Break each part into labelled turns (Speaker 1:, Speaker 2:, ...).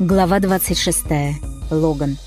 Speaker 1: Глава 26. Логан.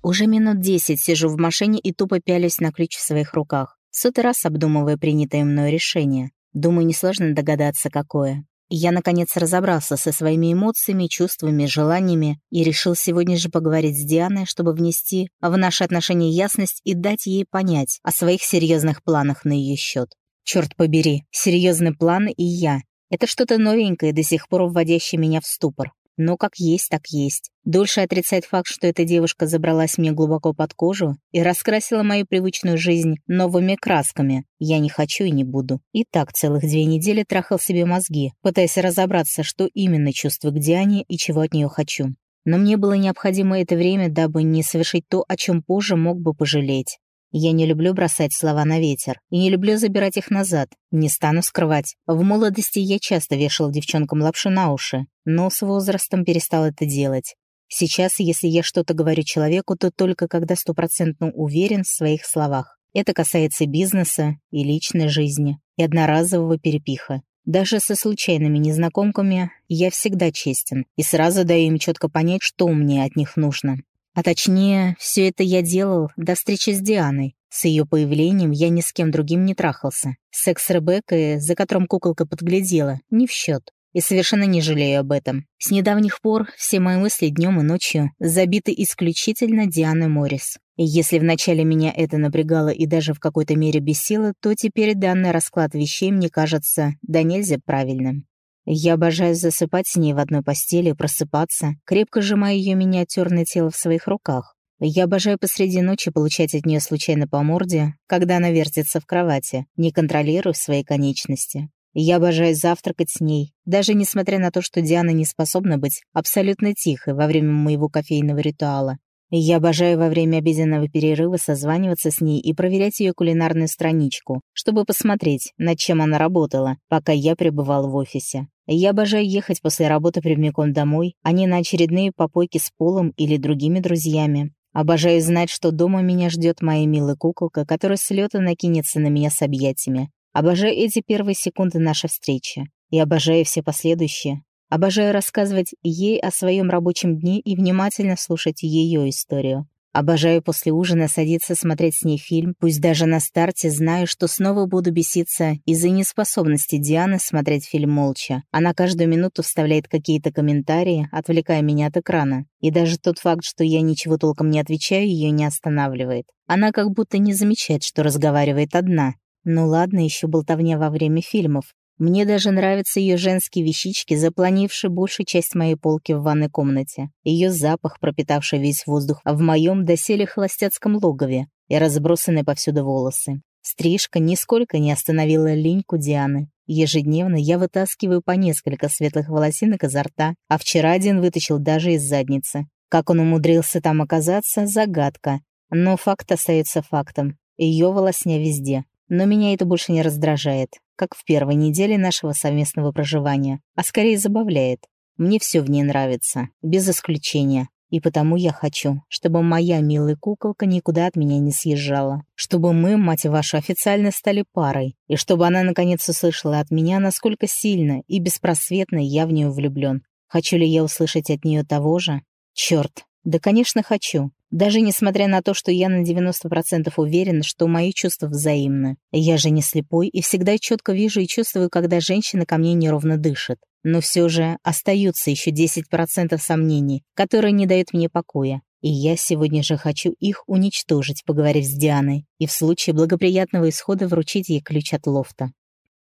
Speaker 1: Уже минут десять сижу в машине и тупо пялюсь на ключ в своих руках, сотый раз обдумывая принятое мной решение. Думаю, несложно догадаться, какое. Я, наконец, разобрался со своими эмоциями, чувствами, желаниями и решил сегодня же поговорить с Дианой, чтобы внести в наши отношения ясность и дать ей понять о своих серьезных планах на ее счет. Черт побери, серьезные планы и я. Это что-то новенькое, до сих пор вводящее меня в ступор. Но как есть, так есть. Дольше отрицать факт, что эта девушка забралась мне глубоко под кожу и раскрасила мою привычную жизнь новыми красками, я не хочу и не буду. И так целых две недели трахал себе мозги, пытаясь разобраться, что именно чувствую к Диане и чего от нее хочу. Но мне было необходимо это время, дабы не совершить то, о чем позже мог бы пожалеть. Я не люблю бросать слова на ветер и не люблю забирать их назад. Не стану скрывать. В молодости я часто вешал девчонкам лапшу на уши, но с возрастом перестал это делать. Сейчас, если я что-то говорю человеку, то только когда стопроцентно уверен в своих словах. Это касается бизнеса и личной жизни, и одноразового перепиха. Даже со случайными незнакомками я всегда честен и сразу даю им четко понять, что мне от них нужно. А точнее, все это я делал до встречи с Дианой. С ее появлением я ни с кем другим не трахался. Секс Ребеккой, за которым куколка подглядела, не в счет. И совершенно не жалею об этом. С недавних пор все мои мысли днем и ночью забиты исключительно Дианой Моррис. И если вначале меня это напрягало и даже в какой-то мере бесило, то теперь данный расклад вещей мне кажется да нельзя правильным. Я обожаю засыпать с ней в одной постели, просыпаться, крепко сжимая ее миниатюрное тело в своих руках. Я обожаю посреди ночи получать от нее случайно по морде, когда она вертится в кровати, не контролируя свои конечности. Я обожаю завтракать с ней, даже несмотря на то, что Диана не способна быть абсолютно тихой во время моего кофейного ритуала. Я обожаю во время обеденного перерыва созваниваться с ней и проверять ее кулинарную страничку, чтобы посмотреть, над чем она работала, пока я пребывал в офисе. Я обожаю ехать после работы прямиком домой, а не на очередные попойки с Полом или другими друзьями. Обожаю знать, что дома меня ждет моя милая куколка, которая с лёта накинется на меня с объятиями. Обожаю эти первые секунды нашей встречи. И обожаю все последующие, Обожаю рассказывать ей о своем рабочем дне и внимательно слушать ее историю. Обожаю после ужина садиться смотреть с ней фильм, пусть даже на старте знаю, что снова буду беситься из-за неспособности Дианы смотреть фильм молча. Она каждую минуту вставляет какие-то комментарии, отвлекая меня от экрана. И даже тот факт, что я ничего толком не отвечаю, ее не останавливает. Она как будто не замечает, что разговаривает одна. Ну ладно, еще болтовня во время фильмов. Мне даже нравятся ее женские вещички, запланившие большую часть моей полки в ванной комнате. Ее запах, пропитавший весь воздух в моем доселе холостяцком логове и разбросанные повсюду волосы. Стрижка нисколько не остановила линьку Дианы. Ежедневно я вытаскиваю по несколько светлых волосинок изо рта, а вчера один вытащил даже из задницы. Как он умудрился там оказаться — загадка. Но факт остается фактом. Ее волосня везде. Но меня это больше не раздражает как в первой неделе нашего совместного проживания, а скорее забавляет. Мне все в ней нравится, без исключения. И потому я хочу, чтобы моя милая куколка никуда от меня не съезжала. Чтобы мы, мать вашу, официально стали парой. И чтобы она наконец услышала от меня, насколько сильно и беспросветно я в нее влюблен. Хочу ли я услышать от нее того же? Черт, да, конечно, хочу. Даже несмотря на то, что я на 90% уверен, что мои чувства взаимны. Я же не слепой и всегда четко вижу и чувствую, когда женщина ко мне неровно дышит. Но все же остаются еще 10% сомнений, которые не дают мне покоя. И я сегодня же хочу их уничтожить, поговорив с Дианой, и в случае благоприятного исхода вручить ей ключ от лофта.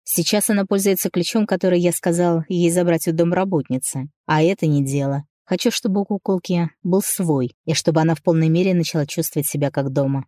Speaker 1: Сейчас она пользуется ключом, который я сказал ей забрать у домработницы. А это не дело. Хочу, чтобы у куколки был свой, и чтобы она в полной мере начала чувствовать себя как дома.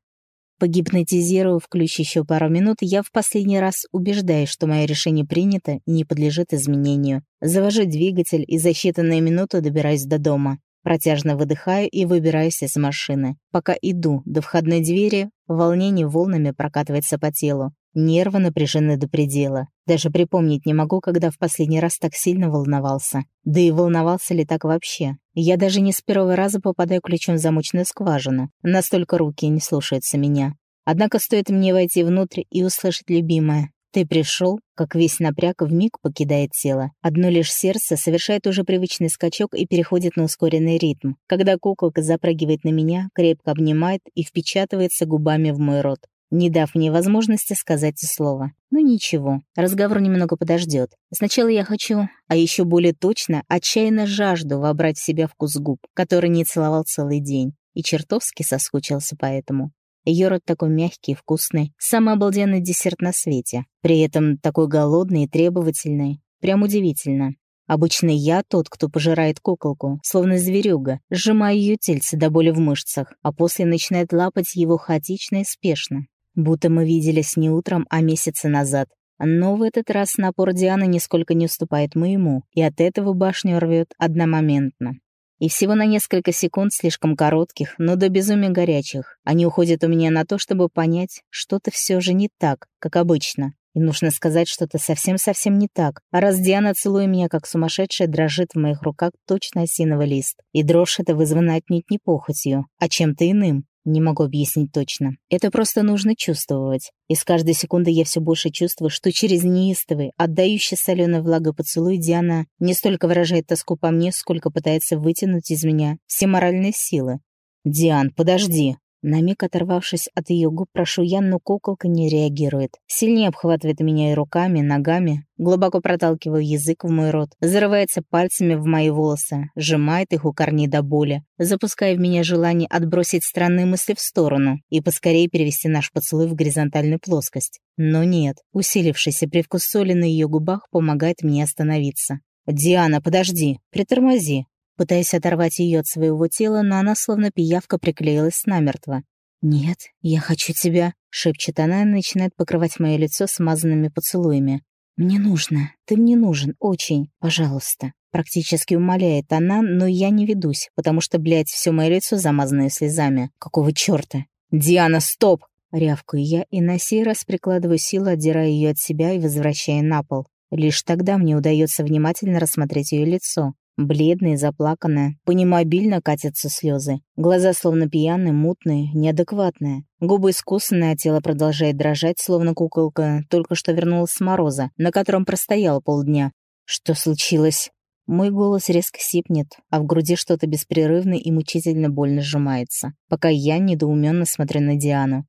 Speaker 1: Погипнотизировав ключ еще пару минут, я в последний раз убеждаюсь, что мое решение принято и не подлежит изменению. Завожу двигатель и за считанные минуты добираюсь до дома. Протяжно выдыхаю и выбираюсь из машины. Пока иду до входной двери, волнение волнами прокатывается по телу. Нервы напряжены до предела. Даже припомнить не могу, когда в последний раз так сильно волновался. Да и волновался ли так вообще. Я даже не с первого раза попадаю ключом в замочную скважину. Настолько руки не слушаются меня. Однако стоит мне войти внутрь и услышать любимое. Ты пришел, как весь напряг вмиг покидает тело. Одно лишь сердце совершает уже привычный скачок и переходит на ускоренный ритм, когда куколка запрыгивает на меня, крепко обнимает и впечатывается губами в мой рот, не дав мне возможности сказать и слова. Ну ничего, разговор немного подождет. Сначала я хочу, а еще более точно, отчаянно жажду вобрать в себя вкус губ, который не целовал целый день, и чертовски соскучился по этому. Ее рот такой мягкий, вкусный, самый обалденный десерт на свете. При этом такой голодный и требовательный. Прям удивительно. Обычно я тот, кто пожирает куколку, словно зверюга, сжимая ее тельце до боли в мышцах, а после начинает лапать его хаотично и спешно. Будто мы виделись не утром, а месяцы назад. Но в этот раз напор Дианы нисколько не уступает моему, и от этого башню рвет одномоментно. И всего на несколько секунд, слишком коротких, но до безумия горячих, они уходят у меня на то, чтобы понять, что-то все же не так, как обычно. И нужно сказать что-то совсем-совсем не так. А раз Диана, целуя меня как сумасшедшая, дрожит в моих руках точно осиновый лист. И дрожь это вызвана отнюдь не похотью, а чем-то иным. Не могу объяснить точно. Это просто нужно чувствовать. И с каждой секунды я все больше чувствую, что через неистовый, отдающий соленой влагой поцелуй Диана не столько выражает тоску по мне, сколько пытается вытянуть из меня все моральные силы. «Диан, подожди!» На миг оторвавшись от ее губ, прошу я, но куколка не реагирует. Сильнее обхватывает меня и руками, ногами, глубоко проталкивая язык в мой рот, зарывается пальцами в мои волосы, сжимает их у корней до боли, запуская в меня желание отбросить странные мысли в сторону и поскорее перевести наш поцелуй в горизонтальную плоскость. Но нет, усилившийся привкус соли на ее губах помогает мне остановиться. «Диана, подожди, притормози, пытаясь оторвать ее от своего тела, но она словно пиявка приклеилась намертво. «Нет, я хочу тебя», — шепчет она и начинает покрывать мое лицо смазанными поцелуями. «Мне нужно, ты мне нужен, очень, пожалуйста». Практически умоляет она, но я не ведусь, потому что, блядь, все мое лицо замазанное слезами. Какого чёрта? «Диана, стоп!» Рявкаю я и на сей раз прикладываю силу, отдирая ее от себя и возвращая на пол. Лишь тогда мне удается внимательно рассмотреть ее лицо. Бледная, заплаканная, по нему обильно катятся слезы. Глаза словно пьяные, мутные, неадекватные. Губы искусанные, а тело продолжает дрожать, словно куколка только что вернулась с мороза, на котором простояла полдня. Что случилось? Мой голос резко сипнет, а в груди что-то беспрерывно и мучительно больно сжимается, пока я недоуменно смотрю на Диану.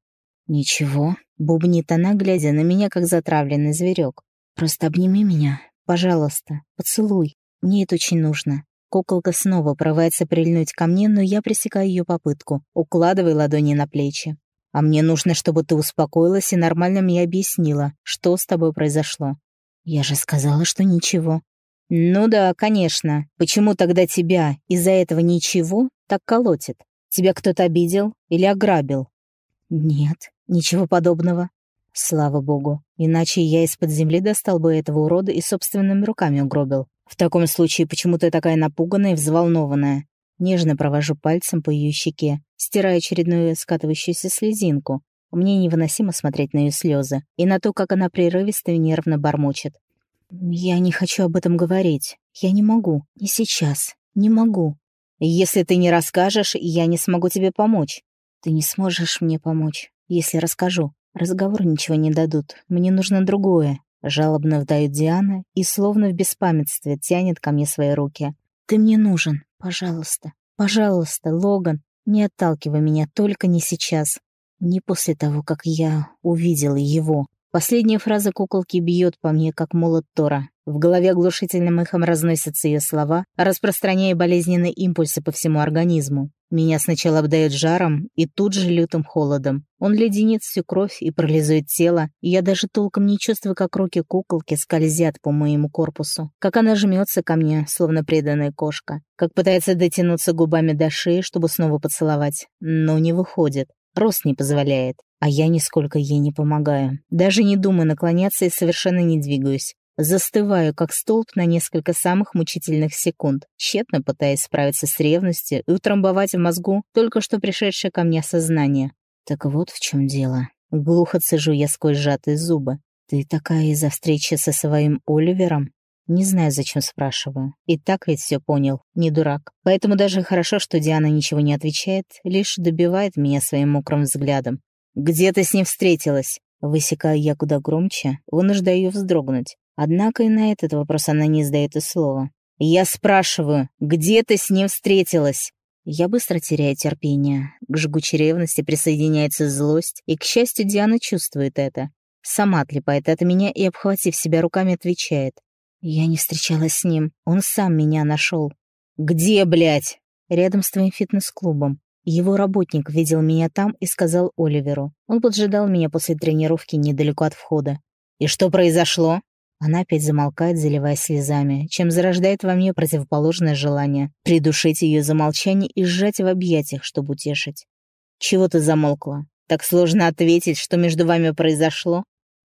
Speaker 1: «Ничего», — бубнит она, глядя на меня, как затравленный зверек. «Просто обними меня, пожалуйста, поцелуй». Мне это очень нужно. Куколка снова порывается прильнуть ко мне, но я пресекаю ее попытку, укладывая ладони на плечи. А мне нужно, чтобы ты успокоилась и нормально мне объяснила, что с тобой произошло. Я же сказала, что ничего. Ну да, конечно. Почему тогда тебя из-за этого ничего так колотит? Тебя кто-то обидел или ограбил? Нет, ничего подобного. Слава богу. Иначе я из-под земли достал бы этого урода и собственными руками угробил. В таком случае почему ты такая напуганная и взволнованная? Нежно провожу пальцем по ее щеке, стирая очередную скатывающуюся слезинку. Мне невыносимо смотреть на ее слезы и на то, как она прерывисто и нервно бормочет. «Я не хочу об этом говорить. Я не могу. Не сейчас. Не могу. Если ты не расскажешь, я не смогу тебе помочь. Ты не сможешь мне помочь, если расскажу. Разговоры ничего не дадут. Мне нужно другое. Жалобно вдает Диана и словно в беспамятстве тянет ко мне свои руки. «Ты мне нужен. Пожалуйста. Пожалуйста, Логан. Не отталкивай меня, только не сейчас. Не после того, как я увидела его». Последняя фраза куколки бьет по мне, как молот Тора. В голове оглушительным эхом разносятся ее слова, распространяя болезненные импульсы по всему организму. Меня сначала обдает жаром и тут же лютым холодом. Он леденит всю кровь и парализует тело, и я даже толком не чувствую, как руки куколки скользят по моему корпусу, как она жмется ко мне, словно преданная кошка, как пытается дотянуться губами до шеи, чтобы снова поцеловать, но не выходит. Рост не позволяет, а я нисколько ей не помогаю. Даже не думаю наклоняться и совершенно не двигаюсь. Застываю, как столб на несколько самых мучительных секунд, тщетно пытаясь справиться с ревностью и утрамбовать в мозгу только что пришедшее ко мне сознание. Так вот в чем дело. Глухо цежу я сквозь сжатые зубы. «Ты такая из-за встречи со своим Оливером?» Не знаю, зачем спрашиваю. И так ведь все понял, не дурак. Поэтому даже хорошо, что Диана ничего не отвечает, лишь добивает меня своим мокрым взглядом. «Где ты с ним встретилась?» Высекаю я куда громче, вынуждаю ее вздрогнуть. Однако и на этот вопрос она не издает и слова. «Я спрашиваю, где ты с ним встретилась?» Я быстро теряю терпение. К жгучей ревности присоединяется злость, и, к счастью, Диана чувствует это. Сама отлипает от меня и, обхватив себя руками, отвечает. «Я не встречалась с ним. Он сам меня нашел. «Где, блядь?» «Рядом с твоим фитнес-клубом. Его работник видел меня там и сказал Оливеру. Он поджидал меня после тренировки недалеко от входа. «И что произошло?» Она опять замолкает, заливаясь слезами, чем зарождает во мне противоположное желание придушить ее замолчание и сжать в объятиях, чтобы утешить. «Чего ты замолкла? Так сложно ответить, что между вами произошло?»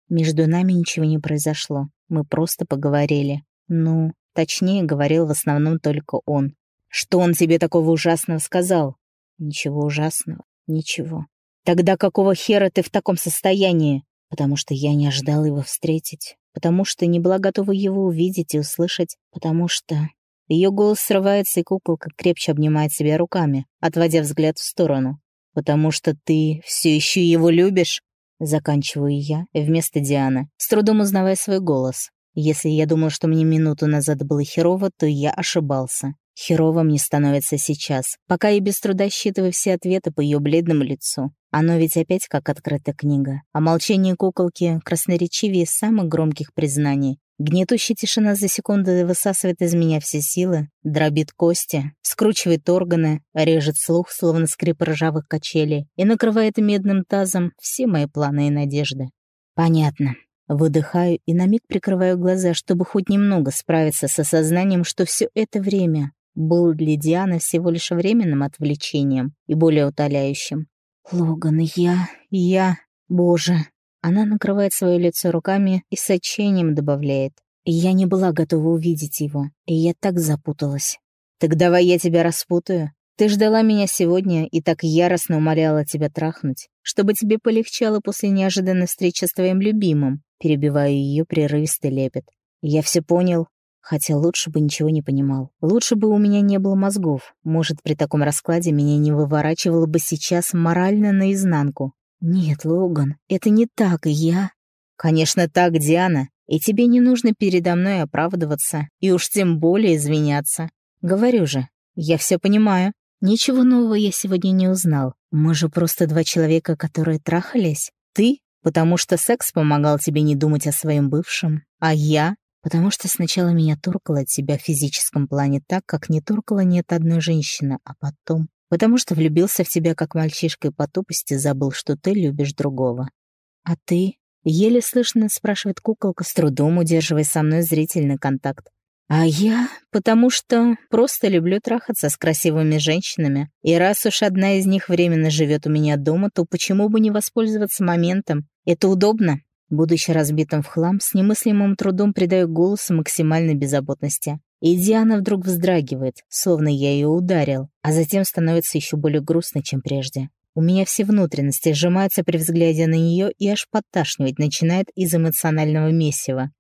Speaker 1: Между нами ничего не произошло. Мы просто поговорили. Ну, точнее, говорил в основном только он. «Что он тебе такого ужасного сказал?» «Ничего ужасного. Ничего. Тогда какого хера ты в таком состоянии?» «Потому что я не ожидал его встретить потому что не была готова его увидеть и услышать, потому что... Ее голос срывается, и куколка крепче обнимает себя руками, отводя взгляд в сторону. «Потому что ты все еще его любишь?» Заканчиваю я вместо Дианы, с трудом узнавая свой голос. Если я думал, что мне минуту назад было херово, то я ошибался. Херово мне становится сейчас, пока я без труда считываю все ответы по ее бледному лицу. Оно ведь опять как открытая книга. А молчание куколки красноречивее самых громких признаний. Гнетущая тишина за секунду высасывает из меня все силы, дробит кости, скручивает органы, режет слух, словно скрип ржавых качелей, и накрывает медным тазом все мои планы и надежды. Понятно. Выдыхаю и на миг прикрываю глаза, чтобы хоть немного справиться с осознанием, что все это время был для Дианы всего лишь временным отвлечением и более утоляющим. «Логан, я... я... Боже!» Она накрывает свое лицо руками и с отчаянием добавляет. «Я не была готова увидеть его, и я так запуталась». «Так давай я тебя распутаю. Ты ждала меня сегодня и так яростно умоляла тебя трахнуть, чтобы тебе полегчало после неожиданной встречи с твоим любимым», перебиваю ее прерывистый лепет. «Я все понял, Хотя лучше бы ничего не понимал. Лучше бы у меня не было мозгов. Может, при таком раскладе меня не выворачивало бы сейчас морально наизнанку. Нет, Логан, это не так, я... Конечно, так, Диана. И тебе не нужно передо мной оправдываться. И уж тем более извиняться. Говорю же, я все понимаю. Ничего нового я сегодня не узнал. Мы же просто два человека, которые трахались. Ты, потому что секс помогал тебе не думать о своем бывшем. А я, Потому что сначала меня торкало от тебя в физическом плане так, как не торкало ни от одной женщины, а потом... Потому что влюбился в тебя как мальчишка и по тупости забыл, что ты любишь другого. А ты? Еле слышно спрашивает куколка, с трудом удерживая со мной зрительный контакт. А я, потому что просто люблю трахаться с красивыми женщинами. И раз уж одна из них временно живет у меня дома, то почему бы не воспользоваться моментом? Это удобно. Будучи разбитым в хлам, с немыслимым трудом придаю голосу максимальной беззаботности. И Диана вдруг вздрагивает, словно я ее ударил, а затем становится еще более грустной, чем прежде. У меня все внутренности сжимаются при взгляде на нее и аж подташнивать начинает из эмоционального месива.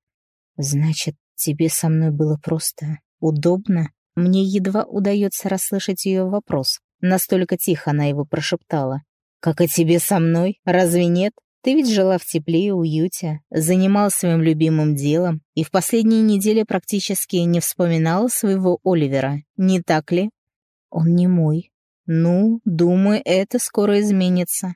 Speaker 1: «Значит, тебе со мной было просто удобно?» Мне едва удается расслышать ее вопрос. Настолько тихо она его прошептала. «Как и тебе со мной? Разве нет?» Ты ведь жила в тепле и уюте, занималась своим любимым делом и в последние недели практически не вспоминала своего Оливера, не так ли? Он не мой. Ну, думаю, это скоро изменится.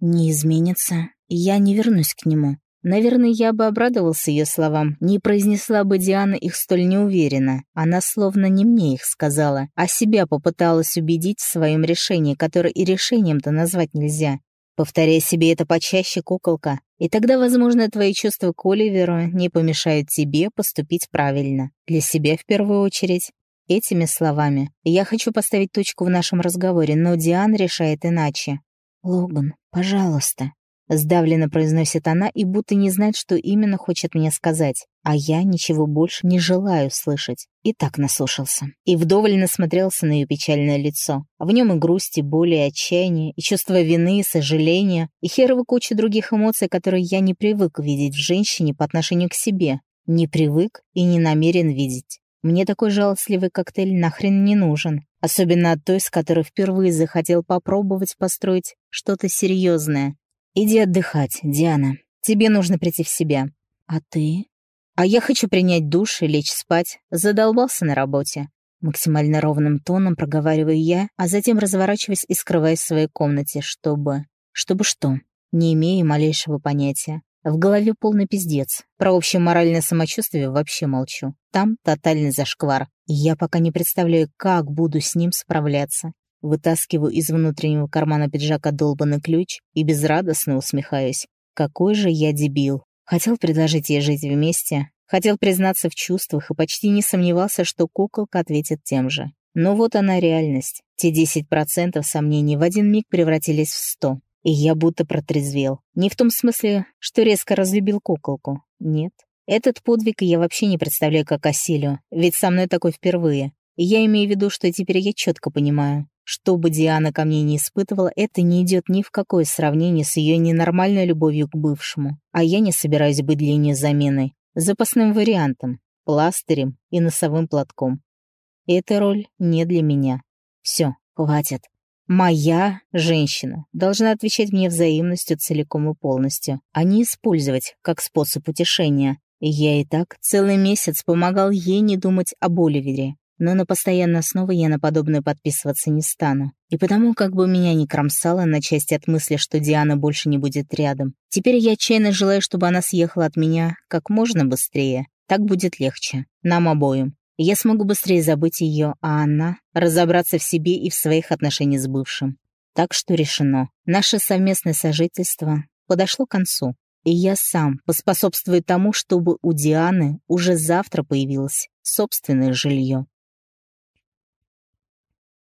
Speaker 1: Не изменится. Я не вернусь к нему. Наверное, я бы обрадовался ее словам, не произнесла бы Диана их столь неуверенно. Она словно не мне их сказала, а себя попыталась убедить в своем решении, которое и решением-то назвать нельзя. Повторяй себе это почаще, куколка, и тогда, возможно, твои чувства к Оливеру не помешают тебе поступить правильно. Для себя в первую очередь. Этими словами я хочу поставить точку в нашем разговоре, но Диан решает иначе. «Логан, пожалуйста», Сдавленно произносит она и будто не знает, что именно хочет мне сказать. А я ничего больше не желаю слышать. И так наслушался. И вдоволь насмотрелся на ее печальное лицо. В нем и грусть, и боль, и отчаяние, и чувство вины, и сожаления, и херова куча других эмоций, которые я не привык видеть в женщине по отношению к себе. Не привык и не намерен видеть. Мне такой жалостливый коктейль нахрен не нужен. Особенно от той, с которой впервые захотел попробовать построить что-то серьезное, «Иди отдыхать, Диана. Тебе нужно прийти в себя. А ты? А я хочу принять душ и лечь спать. Задолбался на работе. Максимально ровным тоном проговариваю я, а затем разворачиваюсь и скрываюсь в своей комнате, чтобы... Чтобы что? Не имею малейшего понятия. В голове полный пиздец. Про общее моральное самочувствие вообще молчу. Там тотальный зашквар. Я пока не представляю, как буду с ним справляться. Вытаскиваю из внутреннего кармана пиджака долбанный ключ и безрадостно усмехаюсь. Какой же я дебил. Хотел предложить ей жить вместе, хотел признаться в чувствах и почти не сомневался, что куколка ответит тем же. Но вот она реальность. Те 10% сомнений в один миг превратились в 100. И я будто протрезвел. Не в том смысле, что резко разлюбил куколку. Нет. Этот подвиг я вообще не представляю как осилю, ведь со мной такой впервые. Я имею в виду, что теперь я четко понимаю, что бы Диана ко мне не испытывала, это не идет ни в какое сравнение с ее ненормальной любовью к бывшему. А я не собираюсь быть для нее заменой, запасным вариантом, пластырем и носовым платком. Эта роль не для меня. Все, хватит. Моя женщина должна отвечать мне взаимностью целиком и полностью, а не использовать как способ утешения. я и так целый месяц помогал ей не думать об Оливере, но на постоянной основе я на подобное подписываться не стану. И потому, как бы меня ни кромсало на части от мысли, что Диана больше не будет рядом, теперь я отчаянно желаю, чтобы она съехала от меня как можно быстрее. Так будет легче. Нам обоим. Я смогу быстрее забыть ее, а она — разобраться в себе и в своих отношениях с бывшим. Так что решено. Наше совместное сожительство подошло к концу. И я сам поспособствую тому, чтобы у Дианы уже завтра появилось собственное жилье.